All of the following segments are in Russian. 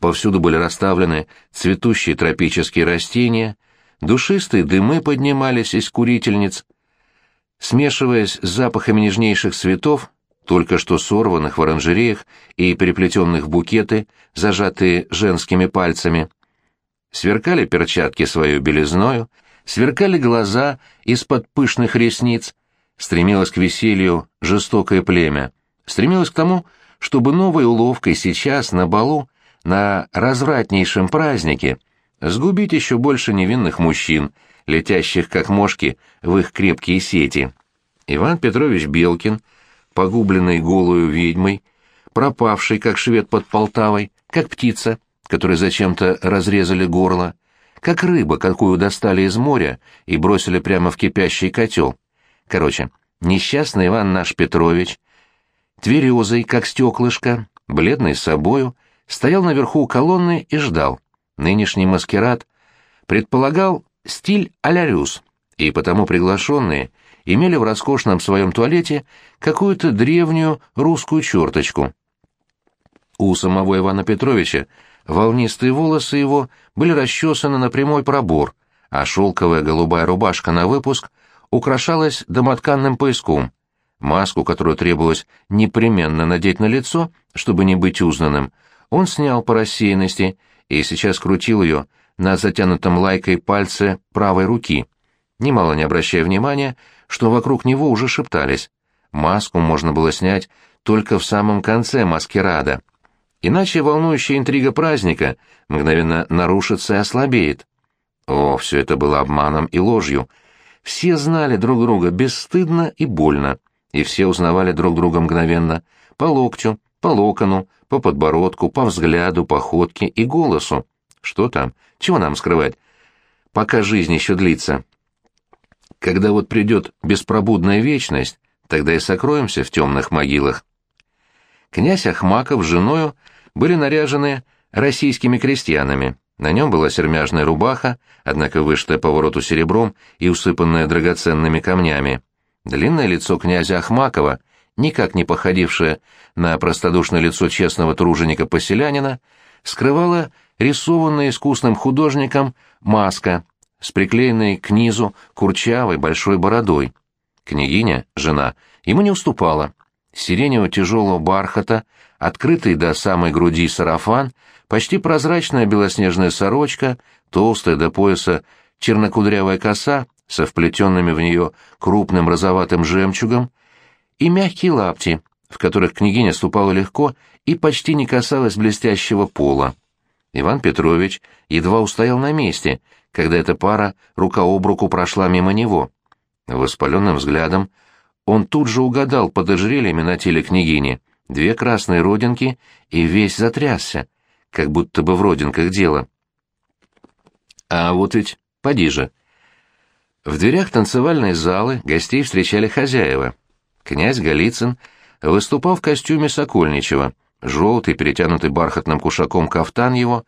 Повсюду были расставлены цветущие тропические растения, душистые дымы поднимались из курительниц, смешиваясь с запахами нежнейших цветов, только что сорванных в оранжереях и переплетенных в букеты, зажатые женскими пальцами. Сверкали перчатки свою белизною, сверкали глаза из-под пышных ресниц, стремилось к веселью жестокое племя, стремилось к тому, чтобы новой уловкой сейчас на балу на развратнейшем празднике сгубить еще больше невинных мужчин, летящих как мошки в их крепкие сети. Иван Петрович Белкин, погубленный голую ведьмой, пропавший, как швед под Полтавой, как птица, которой зачем-то разрезали горло, как рыба, какую достали из моря и бросили прямо в кипящий котел. Короче, несчастный Иван наш Петрович, тверезый, как стеклышко, бледный с собою, стоял наверху колонны и ждал. Нынешний маскирад предполагал стиль а-ля и потому приглашенные имели в роскошном своем туалете какую-то древнюю русскую черточку. У самого Ивана Петровича волнистые волосы его были расчесаны на прямой пробор, а шелковая голубая рубашка на выпуск украшалась домотканным пояском. Маску, которую требовалось непременно надеть на лицо, чтобы не быть узнанным, он снял по рассеянности и сейчас крутил ее на затянутом лайкой пальце правой руки, немало не обращая внимания, что вокруг него уже шептались. Маску можно было снять только в самом конце маскирада. Иначе волнующая интрига праздника мгновенно нарушится и ослабеет. О, все это было обманом и ложью. Все знали друг друга бесстыдно и больно, и все узнавали друг друга мгновенно, по локтю, по локону, по подбородку, по взгляду, походке и голосу. Что там? Чего нам скрывать? Пока жизнь еще длится. Когда вот придет беспробудная вечность, тогда и сокроемся в темных могилах. Князь Ахмаков с женою были наряжены российскими крестьянами. На нем была сермяжная рубаха, однако вышитая по вороту серебром и усыпанная драгоценными камнями. Длинное лицо князя Ахмакова никак не походившее на простодушное лицо честного труженика-поселянина, скрывала рисованная искусным художником маска с приклеенной к низу курчавой большой бородой. Княгиня, жена, ему не уступала. Сиреневого тяжелого бархата, открытый до самой груди сарафан, почти прозрачная белоснежная сорочка, толстая до пояса чернокудрявая коса со вплетенными в нее крупным розоватым жемчугом, и мягкие лапти, в которых княгиня ступала легко и почти не касалась блестящего пола. Иван Петрович едва устоял на месте, когда эта пара рука об руку прошла мимо него. Воспаленным взглядом он тут же угадал под ожерельями на теле княгини две красные родинки и весь затрясся, как будто бы в родинках дело. А вот ведь, поди же. В дверях танцевальной залы гостей встречали хозяева — Князь Голицын выступал в костюме Сокольничева, желтый, перетянутый бархатным кушаком кафтан его,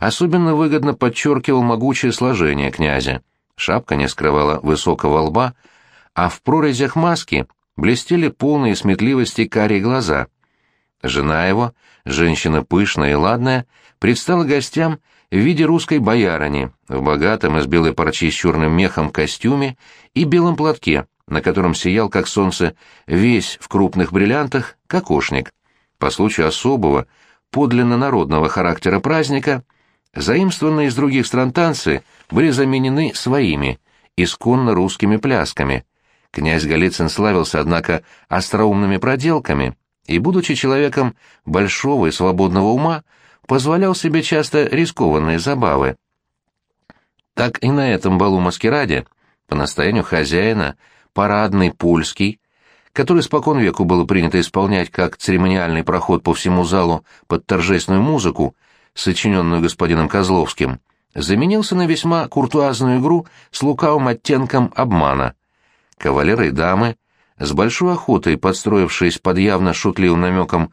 особенно выгодно подчеркивал могучее сложение князя. Шапка не скрывала высокого лба, а в прорезях маски блестели полные сметливости карие глаза. Жена его, женщина пышная и ладная, предстала гостям в виде русской боярыни, в богатом из белой парчи с черным мехом костюме и белом платке, на котором сиял, как солнце, весь в крупных бриллиантах, кокошник. По случаю особого, подлинно народного характера праздника, заимствованные из других стран танцы были заменены своими, исконно русскими плясками. Князь Голицын славился, однако, остроумными проделками и, будучи человеком большого и свободного ума, позволял себе часто рискованные забавы. Так и на этом балу-маскираде, по настоянию хозяина, парадный польский, который спокон веку было принято исполнять как церемониальный проход по всему залу под торжественную музыку, сочиненную господином Козловским, заменился на весьма куртуазную игру с лукавым оттенком обмана. Кавалеры и дамы, с большой охотой подстроившись под явно шутливым намеком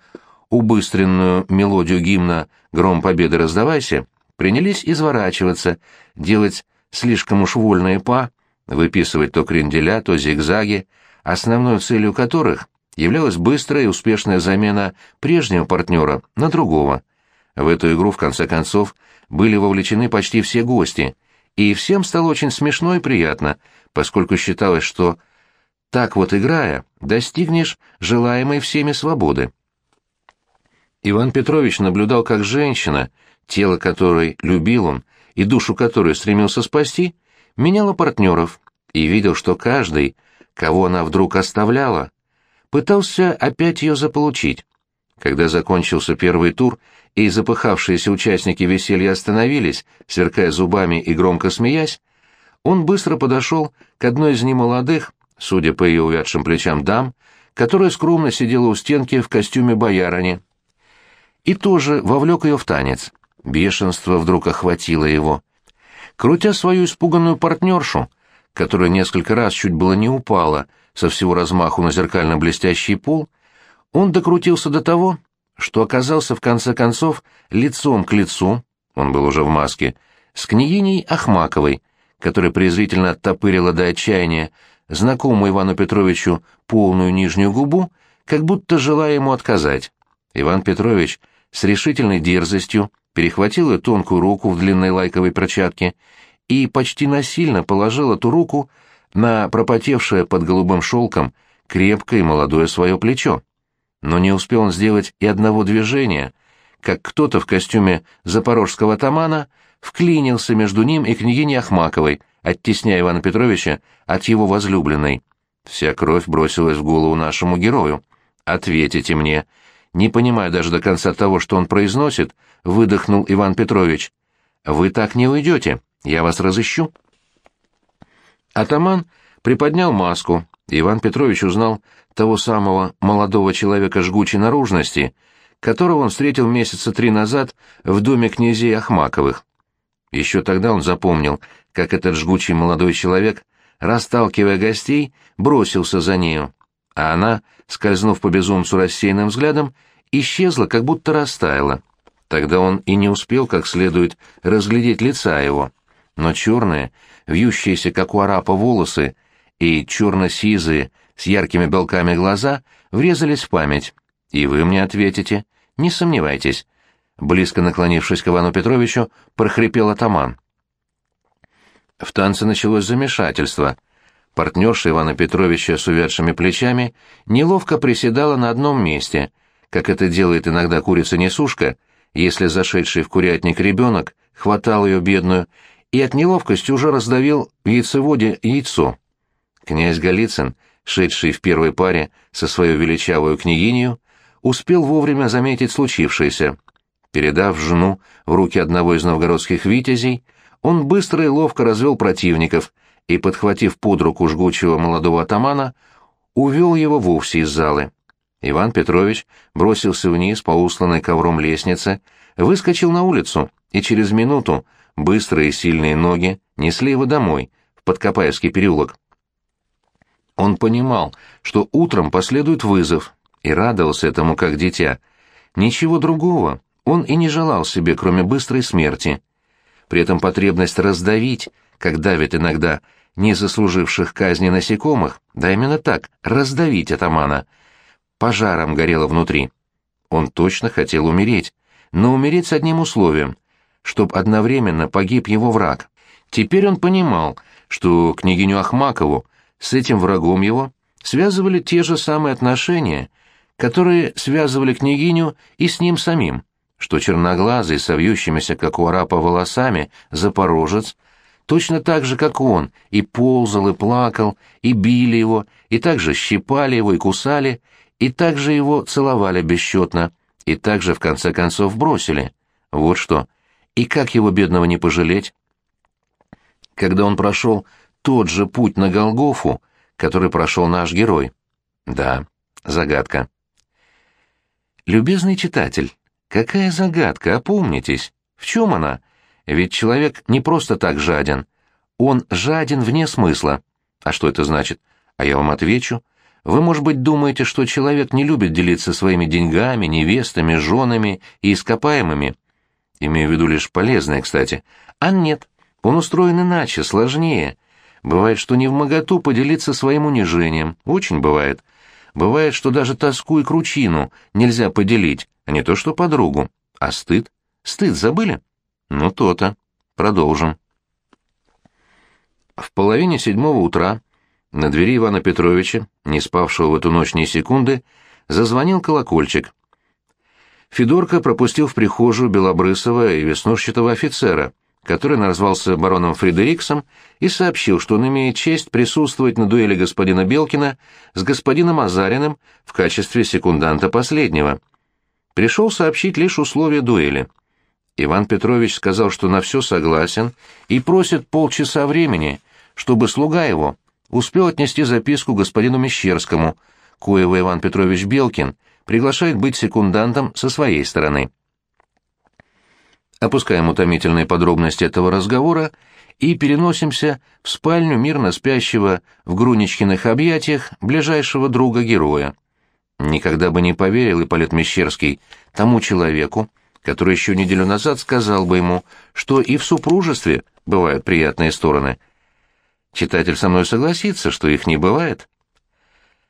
убыстренную мелодию гимна «Гром победы раздавайся», принялись изворачиваться, делать слишком уж вольные па, выписывать то кренделя, то зигзаги, основной целью которых являлась быстрая и успешная замена прежнего партнера на другого. В эту игру, в конце концов, были вовлечены почти все гости, и всем стало очень смешно и приятно, поскольку считалось, что так вот играя, достигнешь желаемой всеми свободы. Иван Петрович наблюдал, как женщина, тело которой любил он и душу которой стремился спасти, меняла партнеров, и видел, что каждый, кого она вдруг оставляла, пытался опять ее заполучить. Когда закончился первый тур, и запыхавшиеся участники веселья остановились, сверкая зубами и громко смеясь, он быстро подошел к одной из немолодых, судя по ее увядшим плечам дам, которая скромно сидела у стенки в костюме боярыни. И тоже вовлек ее в танец. Бешенство вдруг охватило его. Крутя свою испуганную партнершу, которая несколько раз чуть было не упала со всего размаху на зеркально-блестящий пол, он докрутился до того, что оказался в конце концов лицом к лицу, он был уже в маске, с княгиней Ахмаковой, которая презрительно оттопырила до отчаяния знакомую Ивану Петровичу полную нижнюю губу, как будто желая ему отказать. Иван Петрович с решительной дерзостью перехватил ее тонкую руку в длинной лайковой перчатке и почти насильно положил эту руку на пропотевшее под голубым шелком крепкое и молодое свое плечо. Но не успел он сделать и одного движения, как кто-то в костюме запорожского тамана вклинился между ним и княгиней Ахмаковой, оттесняя Ивана Петровича от его возлюбленной. Вся кровь бросилась в голову нашему герою. «Ответите мне!» Не понимая даже до конца того, что он произносит, выдохнул Иван Петрович. «Вы так не уйдете!» Я вас разыщу. Атаман приподнял маску. Иван Петрович узнал того самого молодого человека жгучей наружности, которого он встретил месяца три назад в доме князей Ахмаковых. Еще тогда он запомнил, как этот жгучий молодой человек, расталкивая гостей, бросился за нею, а она, скользнув по безумцу рассеянным взглядом, исчезла, как будто растаяла. Тогда он и не успел как следует разглядеть лица его но черные, вьющиеся, как у арапа, волосы и черно-сизые, с яркими белками глаза врезались в память. И вы мне ответите, не сомневайтесь. Близко наклонившись к Ивану Петровичу, прохрипел атаман. В танце началось замешательство. Партнерша Ивана Петровича с увядшими плечами неловко приседала на одном месте, как это делает иногда курица-несушка, если зашедший в курятник ребенок хватал ее бедную и от неловкости уже раздавил в яйцеводе яйцо. Князь Голицын, шедший в первой паре со своей величавой княгинью, успел вовремя заметить случившееся. Передав жену в руки одного из новгородских витязей, он быстро и ловко развел противников и, подхватив под руку жгучего молодого атамана, увел его вовсе из залы. Иван Петрович бросился вниз по усланной ковром лестнице, выскочил на улицу и через минуту быстрые сильные ноги несли его домой, в Подкопаевский переулок. Он понимал, что утром последует вызов, и радовался этому как дитя. Ничего другого он и не желал себе, кроме быстрой смерти. При этом потребность раздавить, как давит иногда не заслуживших казни насекомых, да именно так, раздавить атамана, пожаром горело внутри. Он точно хотел умереть, но умереть с одним условием чтоб одновременно погиб его враг. Теперь он понимал, что княгиню Ахмакову с этим врагом его связывали те же самые отношения, которые связывали княгиню и с ним самим, что черноглазый, со вьющимися, как у арапа, волосами, запорожец, точно так же, как он, и ползал, и плакал, и били его, и также щипали его и кусали, и также его целовали бесчетно, и также, в конце концов, бросили. Вот что. И как его бедного не пожалеть? Когда он прошел тот же путь на Голгофу, который прошел наш герой. Да, загадка. Любезный читатель, какая загадка, опомнитесь. В чем она? Ведь человек не просто так жаден. Он жаден вне смысла. А что это значит? А я вам отвечу. Вы, может быть, думаете, что человек не любит делиться своими деньгами, невестами, женами и ископаемыми. Имею в виду лишь полезное, кстати. А нет, он устроен иначе, сложнее. Бывает, что не в моготу поделиться своим унижением. Очень бывает. Бывает, что даже тоску и кручину нельзя поделить, а не то что подругу. А стыд? Стыд забыли? Ну, то-то. Продолжим. В половине седьмого утра на двери Ивана Петровича, не спавшего в эту ночь ни секунды, зазвонил колокольчик. Федорка пропустил в прихожую белобрысого и веснушчатого офицера, который назвался бароном Фредериксом и сообщил, что он имеет честь присутствовать на дуэли господина Белкина с господином Азариным в качестве секунданта последнего. Пришел сообщить лишь условия дуэли. Иван Петрович сказал, что на все согласен и просит полчаса времени, чтобы слуга его успел отнести записку господину Мещерскому, коего Иван Петрович Белкин приглашает быть секундантом со своей стороны. Опускаем утомительные подробности этого разговора и переносимся в спальню мирно спящего в Груничкиных объятиях ближайшего друга-героя. Никогда бы не поверил Ипполит Мещерский тому человеку, который еще неделю назад сказал бы ему, что и в супружестве бывают приятные стороны. Читатель со мной согласится, что их не бывает.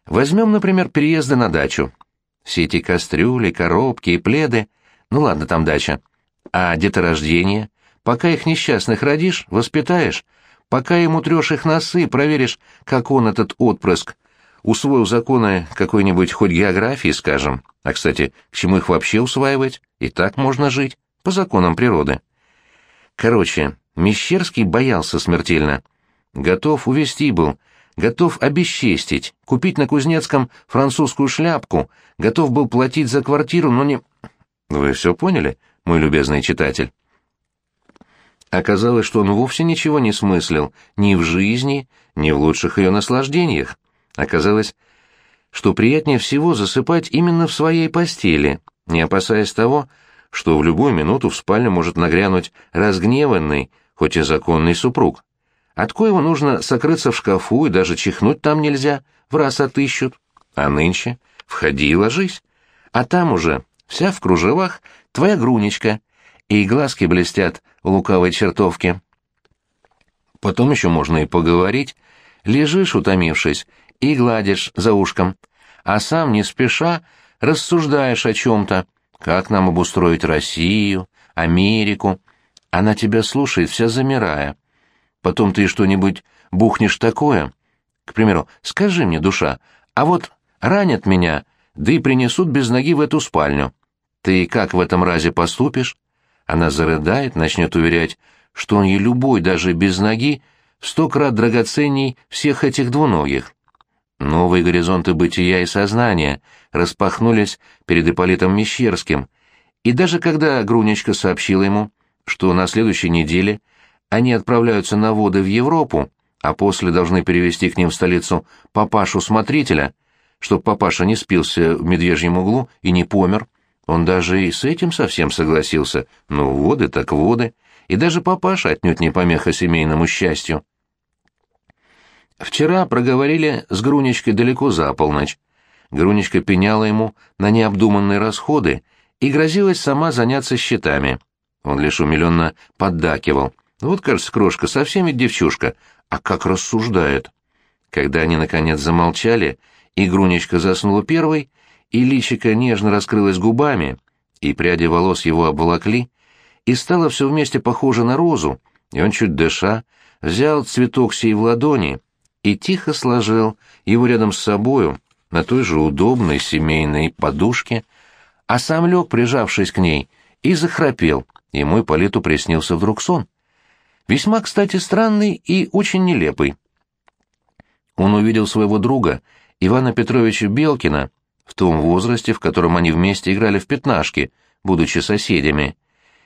Возьмем, например, переезды на дачу. Все эти кастрюли, коробки и пледы. Ну ладно, там дача. А деторождение? Пока их несчастных родишь, воспитаешь, пока ему трешь их носы, проверишь, как он, этот отпрыск, усвоил законы какой-нибудь хоть географии, скажем. А, кстати, к чему их вообще усваивать? И так можно жить, по законам природы. Короче, Мещерский боялся смертельно. Готов увести был, готов обесчестить, купить на Кузнецком французскую шляпку, готов был платить за квартиру, но не... Вы все поняли, мой любезный читатель? Оказалось, что он вовсе ничего не смыслил ни в жизни, ни в лучших ее наслаждениях. Оказалось, что приятнее всего засыпать именно в своей постели, не опасаясь того, что в любую минуту в спальню может нагрянуть разгневанный, хоть и законный супруг. От коего нужно сокрыться в шкафу и даже чихнуть там нельзя, в раз отыщут. А нынче входи и ложись. А там уже, вся в кружевах, твоя грунечка, и глазки блестят в лукавой чертовке. Потом еще можно и поговорить. Лежишь, утомившись, и гладишь за ушком, а сам не спеша рассуждаешь о чем-то, как нам обустроить Россию, Америку. Она тебя слушает, вся замирая. Потом ты что-нибудь бухнешь такое. К примеру, скажи мне, душа, а вот ранят меня, да и принесут без ноги в эту спальню. Ты как в этом разе поступишь? Она зарыдает, начнет уверять, что он ей любой, даже без ноги, в сто крат драгоценней всех этих двуногих. Новые горизонты бытия и сознания распахнулись перед Ипполитом Мещерским, и даже когда Грунечка сообщила ему, что на следующей неделе они отправляются на воды в Европу, а после должны перевести к ним в столицу папашу-смотрителя, чтоб папаша не спился в медвежьем углу и не помер, он даже и с этим совсем согласился. Ну, воды так воды. И даже папаша отнюдь не помеха семейному счастью. Вчера проговорили с Грунечкой далеко за полночь. Грунечка пеняла ему на необдуманные расходы и грозилась сама заняться счетами. Он лишь умиленно поддакивал. Вот, кажется, крошка совсем ведь девчушка, а как рассуждает. Когда они, наконец, замолчали, и Грунечка заснула первой, и личико нежно раскрылось губами, и пряди волос его обволокли, и стало все вместе похоже на розу, и он, чуть дыша, взял цветок сей в ладони и тихо сложил его рядом с собою на той же удобной семейной подушке, а сам лег, прижавшись к ней, и захрапел, ему и Политу приснился вдруг сон. Весьма, кстати, странный и очень нелепый. Он увидел своего друга, Ивана Петровича Белкина, в том возрасте, в котором они вместе играли в пятнашки, будучи соседями.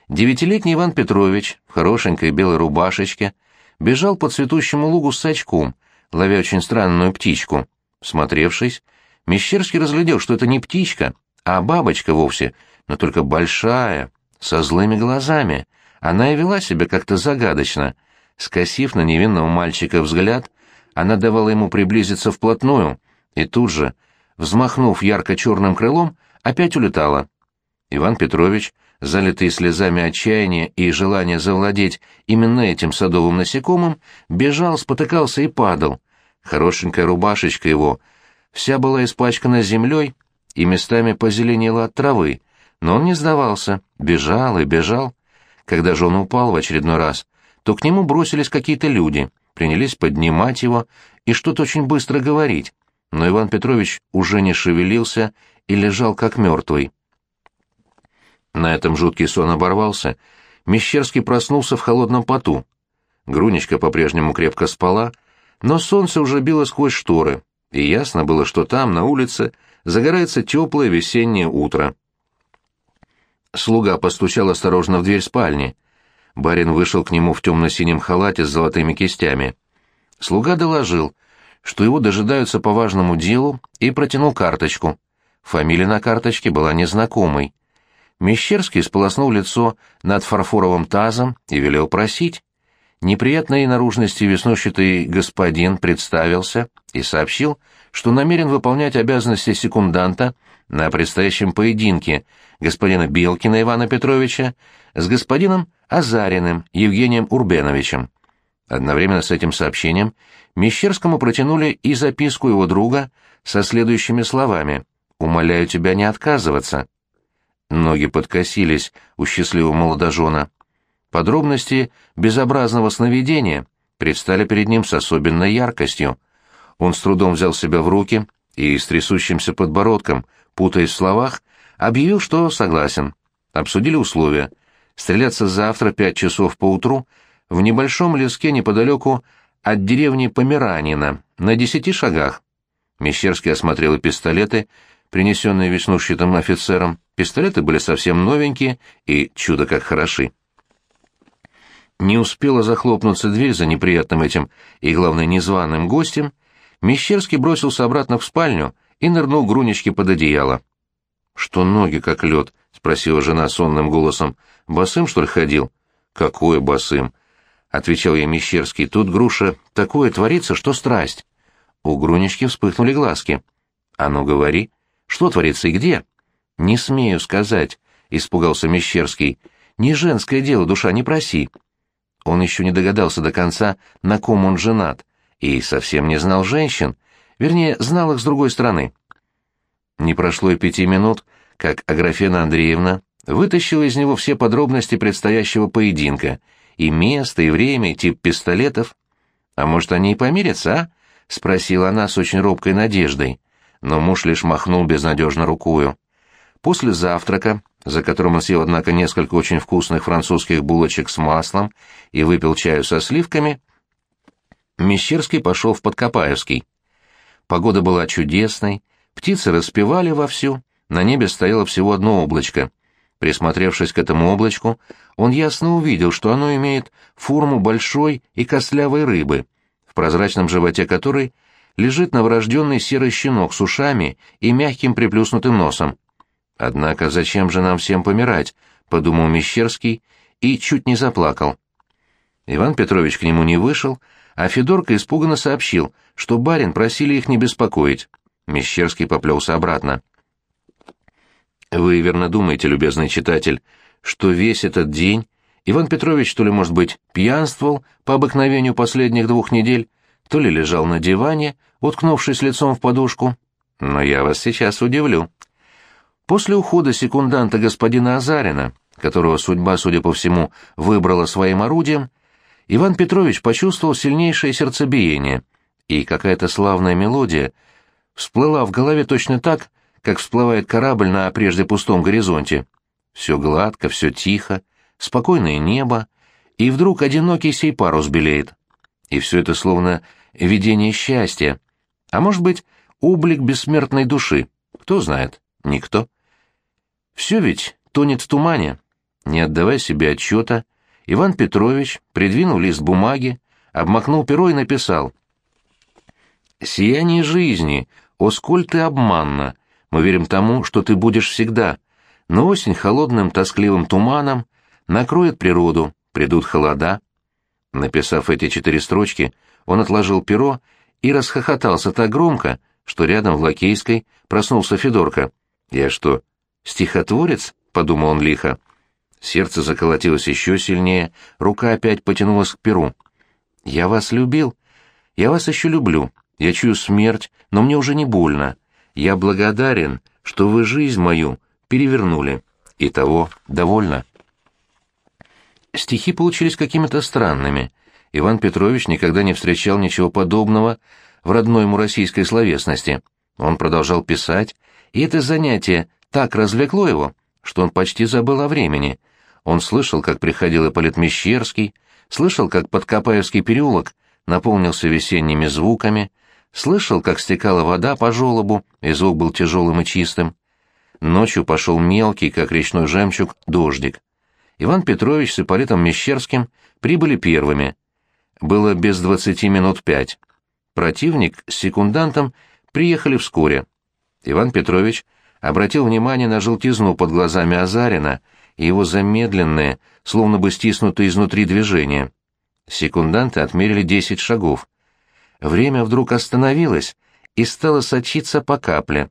Девятилетний Иван Петрович в хорошенькой белой рубашечке бежал по цветущему лугу с сачком, ловя очень странную птичку. Смотревшись, Мещерский разглядел, что это не птичка, а бабочка вовсе, но только большая, со злыми глазами. Она и вела себя как-то загадочно. Скосив на невинного мальчика взгляд, она давала ему приблизиться вплотную, и тут же, взмахнув ярко-черным крылом, опять улетала. Иван Петрович, залитый слезами отчаяния и желания завладеть именно этим садовым насекомым, бежал, спотыкался и падал. Хорошенькая рубашечка его вся была испачкана землей и местами позеленела от травы, Но он не сдавался, бежал и бежал. Когда же он упал в очередной раз, то к нему бросились какие-то люди, принялись поднимать его и что-то очень быстро говорить, но Иван Петрович уже не шевелился и лежал как мертвый. На этом жуткий сон оборвался. Мещерский проснулся в холодном поту. Грунечка по-прежнему крепко спала, но солнце уже било сквозь шторы, и ясно было, что там, на улице, загорается теплое весеннее утро. Слуга постучал осторожно в дверь спальни. Барин вышел к нему в темно-синем халате с золотыми кистями. Слуга доложил, что его дожидаются по важному делу, и протянул карточку. Фамилия на карточке была незнакомой. Мещерский сполоснул лицо над фарфоровым тазом и велел просить. Неприятной наружности веснущатый господин представился и сообщил, что намерен выполнять обязанности секунданта на предстоящем поединке господина Белкина Ивана Петровича с господином Азариным Евгением Урбеновичем. Одновременно с этим сообщением Мещерскому протянули и записку его друга со следующими словами «Умоляю тебя не отказываться». Ноги подкосились у счастливого молодожена. Подробности безобразного сновидения предстали перед ним с особенной яркостью. Он с трудом взял себя в руки и с трясущимся подбородком, путаясь в словах, объявил, что согласен. Обсудили условия. Стреляться завтра пять часов поутру в небольшом леске неподалеку от деревни Померанина, на десяти шагах. Мещерский осмотрел и пистолеты, принесенные веснушчатым офицером. Пистолеты были совсем новенькие и чудо как хороши. Не успела захлопнуться дверь за неприятным этим и, главное, незваным гостем, Мещерский бросился обратно в спальню и нырнул Груничке под одеяло. «Что ноги как лед?» — спросила жена сонным голосом. «Босым, что ли, ходил?» «Какое босым?» — отвечал ей Мещерский. «Тут, Груша, такое творится, что страсть». У Грунички вспыхнули глазки. «А ну, говори, что творится и где?» «Не смею сказать», — испугался Мещерский. «Не женское дело, душа, не проси». Он еще не догадался до конца, на ком он женат, и совсем не знал женщин, вернее, знал их с другой стороны. Не прошло и пяти минут, как Аграфена Андреевна вытащила из него все подробности предстоящего поединка, и место, и время, и тип пистолетов. «А может, они и помирятся, а?» — спросила она с очень робкой надеждой, но муж лишь махнул безнадежно рукою. После завтрака, за которым он съел, однако, несколько очень вкусных французских булочек с маслом и выпил чаю со сливками, Мещерский пошел в Подкопаевский. Погода была чудесной, птицы распевали вовсю, на небе стояло всего одно облачко. Присмотревшись к этому облачку, он ясно увидел, что оно имеет форму большой и костлявой рыбы, в прозрачном животе которой лежит новорожденный серый щенок с ушами и мягким приплюснутым носом. «Однако зачем же нам всем помирать?» — подумал Мещерский и чуть не заплакал. Иван Петрович к нему не вышел, а Федорка испуганно сообщил, что барин просили их не беспокоить. Мещерский поплелся обратно. «Вы верно думаете, любезный читатель, что весь этот день Иван Петрович то ли, может быть, пьянствовал по обыкновению последних двух недель, то ли лежал на диване, уткнувшись лицом в подушку. Но я вас сейчас удивлю. После ухода секунданта господина Азарина, которого судьба, судя по всему, выбрала своим орудием, Иван Петрович почувствовал сильнейшее сердцебиение, и какая-то славная мелодия всплыла в голове точно так, как всплывает корабль на прежде пустом горизонте. Все гладко, все тихо, спокойное небо, и вдруг одинокий сей парус белеет. И все это словно видение счастья, а может быть, облик бессмертной души, кто знает, никто. Все ведь тонет в тумане. Не отдавая себе отчета, Иван Петрович придвинул лист бумаги, обмакнул перо и написал. «Сияние жизни, о сколь ты обманна! Мы верим тому, что ты будешь всегда. Но осень холодным тоскливым туманом накроет природу, придут холода». Написав эти четыре строчки, он отложил перо и расхохотался так громко, что рядом в Лакейской проснулся Федорка. «Я что, «Стихотворец?» — подумал он лихо. Сердце заколотилось еще сильнее, рука опять потянулась к перу. «Я вас любил. Я вас еще люблю. Я чую смерть, но мне уже не больно. Я благодарен, что вы жизнь мою перевернули. И того довольно. Стихи получились какими-то странными. Иван Петрович никогда не встречал ничего подобного в родной ему российской словесности. Он продолжал писать, и это занятие так развлекло его, что он почти забыл о времени. Он слышал, как приходил Ипполит Мещерский, слышал, как Подкопаевский переулок наполнился весенними звуками, слышал, как стекала вода по желобу, и звук был тяжелым и чистым. Ночью пошел мелкий, как речной жемчуг, дождик. Иван Петрович с Ипполитом Мещерским прибыли первыми. Было без двадцати минут пять. Противник с секундантом приехали вскоре. Иван Петрович обратил внимание на желтизну под глазами Азарина и его замедленные, словно бы стиснутые изнутри движения. Секунданты отмерили десять шагов. Время вдруг остановилось и стало сочиться по капле.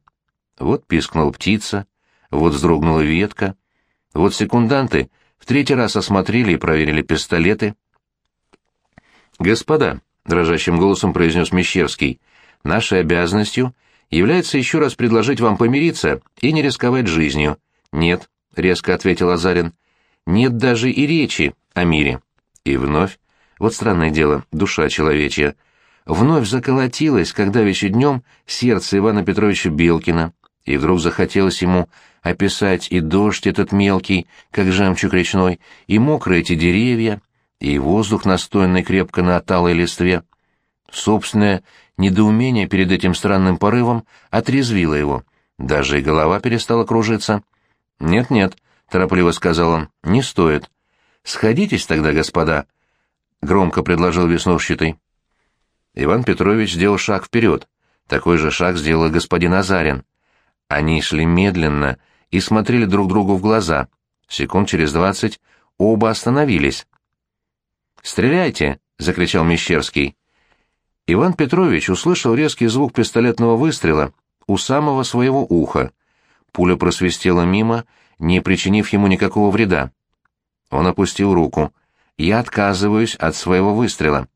Вот пискнула птица, вот вздрогнула ветка, вот секунданты в третий раз осмотрели и проверили пистолеты. «Господа», — дрожащим голосом произнес Мещерский, — «нашей обязанностью является еще раз предложить вам помириться и не рисковать жизнью». «Нет», — резко ответил Азарин, — «нет даже и речи о мире». И вновь, вот странное дело, душа человечья, вновь заколотилась, когда вечер днем сердце Ивана Петровича Белкина, и вдруг захотелось ему описать и дождь этот мелкий, как жемчуг речной, и мокрые эти деревья, и воздух настойный крепко на оталой листве. Собственное недоумение перед этим странным порывом отрезвило его. Даже и голова перестала кружиться. «Нет-нет», — торопливо сказал он, — «не стоит». «Сходитесь тогда, господа», — громко предложил веснушчатый. Иван Петрович сделал шаг вперед. Такой же шаг сделал господин Азарин. Они шли медленно и смотрели друг другу в глаза. Секунд через двадцать оба остановились. «Стреляйте!» — закричал Мещерский. Иван Петрович услышал резкий звук пистолетного выстрела у самого своего уха. Пуля просвистела мимо, не причинив ему никакого вреда. Он опустил руку. «Я отказываюсь от своего выстрела».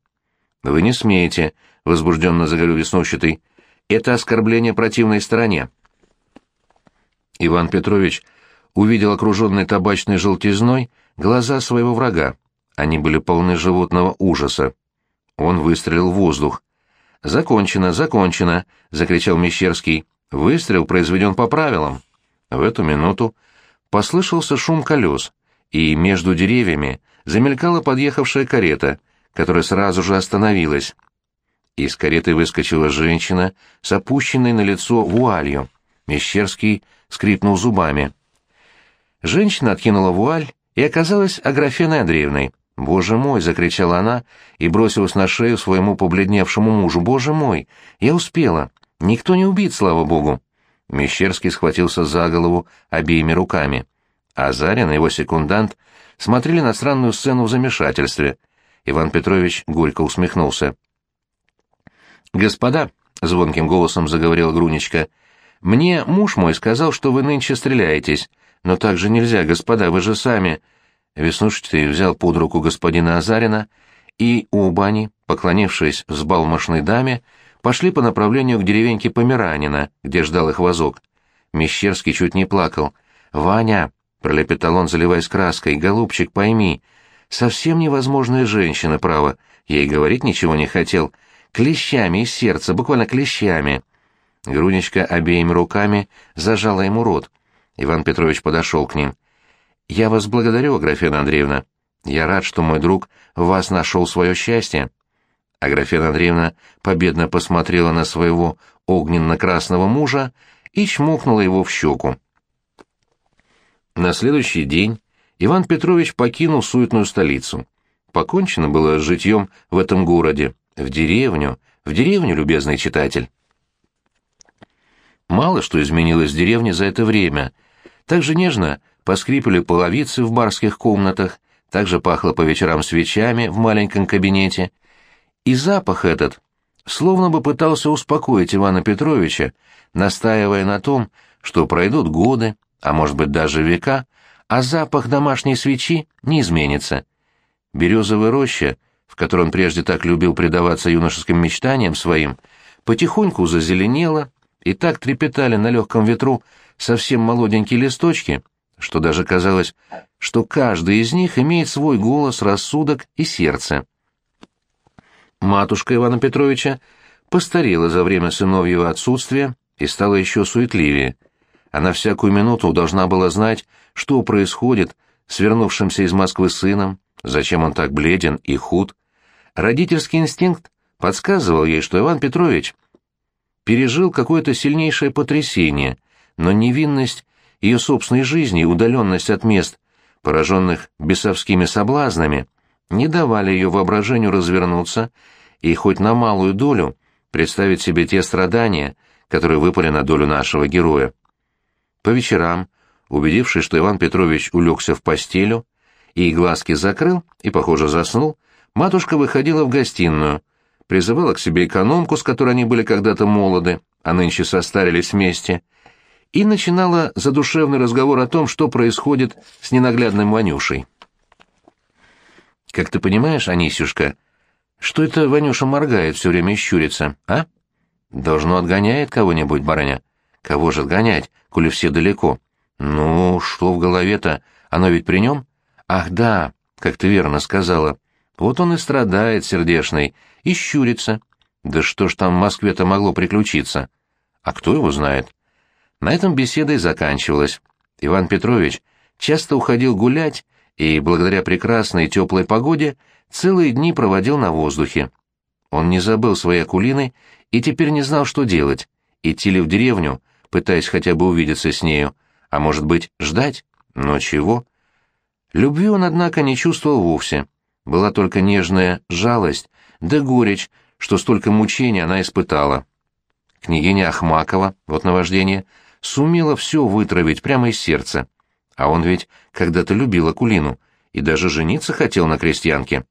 «Вы не смеете», — возбужденно заговорил веснущатый. «Это оскорбление противной стороне». Иван Петрович увидел окруженный табачной желтизной глаза своего врага. Они были полны животного ужаса. Он выстрелил в воздух. «Закончено, закончено!» — закричал Мещерский. «Выстрел произведен по правилам». В эту минуту послышался шум колес, и между деревьями замелькала подъехавшая карета, которая сразу же остановилась. Из кареты выскочила женщина с опущенной на лицо вуалью. Мещерский скрипнул зубами. Женщина откинула вуаль и оказалась Аграфеной Андреевной. «Боже мой!» — закричала она и бросилась на шею своему побледневшему мужу. «Боже мой! Я успела! Никто не убит, слава богу!» Мещерский схватился за голову обеими руками. Азарин и его секундант смотрели на странную сцену в замешательстве. Иван Петрович горько усмехнулся. «Господа!» — звонким голосом заговорила Груничка — мне муж мой сказал, что вы нынче стреляетесь, но так же нельзя, господа, вы же сами...» Веснушчатый взял под руку господина Азарина, и оба они, поклонившись взбалмошной даме, пошли по направлению к деревеньке Померанина, где ждал их вазок. Мещерский чуть не плакал. «Ваня!» — пролепетал он, заливаясь краской. «Голубчик, пойми, совсем невозможная женщина, право. Я и говорить ничего не хотел. Клещами из сердца, буквально клещами». Груничка обеими руками зажала ему рот. Иван Петрович подошел к ним. «Я вас благодарю, Аграфена Андреевна. Я рад, что мой друг в вас нашел свое счастье». Аграфена Андреевна победно посмотрела на своего огненно-красного мужа и чмокнула его в щеку. На следующий день Иван Петрович покинул суетную столицу. Покончено было с житьем в этом городе, в деревню, в деревню, любезный читатель. Мало что изменилось в деревне за это время. Так же нежно поскрипали половицы в барских комнатах, так же пахло по вечерам свечами в маленьком кабинете. И запах этот словно бы пытался успокоить Ивана Петровича, настаивая на том, что пройдут годы, а может быть даже века, а запах домашней свечи не изменится. Березовая роща, в которой он прежде так любил предаваться юношеским мечтаниям своим, потихоньку зазеленела, и так трепетали на легком ветру совсем молоденькие листочки, что даже казалось, что каждый из них имеет свой голос, рассудок и сердце. Матушка Ивана Петровича постарела за время сыновьего отсутствия и стала еще суетливее. Она всякую минуту должна была знать, что происходит с вернувшимся из Москвы сыном, зачем он так бледен и худ. Родительский инстинкт подсказывал ей, что Иван Петрович пережил какое-то сильнейшее потрясение, но невинность ее собственной жизни удаленность от мест, пораженных бесовскими соблазнами, не давали ее воображению развернуться и хоть на малую долю представить себе те страдания, которые выпали на долю нашего героя. По вечерам, убедившись, что Иван Петрович улегся в постелю и глазки закрыл и, похоже, заснул, матушка выходила в гостиную, призывала к себе экономку, с которой они были когда-то молоды, а нынче состарились вместе, и начинала задушевный разговор о том, что происходит с ненаглядным Ванюшей. «Как ты понимаешь, Анисюшка, что это Ванюша моргает все время и щурится, а? Должно отгоняет кого-нибудь, барыня. Кого же отгонять, коли все далеко? Ну, что в голове-то? Оно ведь при нем? Ах, да, как ты верно сказала. Вот он и страдает, сердешный, и щурится. Да что ж там в Москве-то могло приключиться? А кто его знает? На этом беседа и заканчивалась. Иван Петрович часто уходил гулять и, благодаря прекрасной теплой погоде, целые дни проводил на воздухе. Он не забыл своей акулины и теперь не знал, что делать. Идти ли в деревню, пытаясь хотя бы увидеться с нею, а может быть, ждать? Но чего? Любви он, однако, не чувствовал вовсе. Была только нежная жалость, да горечь, что столько мучений она испытала. Княгиня Ахмакова, вот наваждение, сумела все вытравить прямо из сердца. А он ведь когда-то любил Акулину и даже жениться хотел на крестьянке.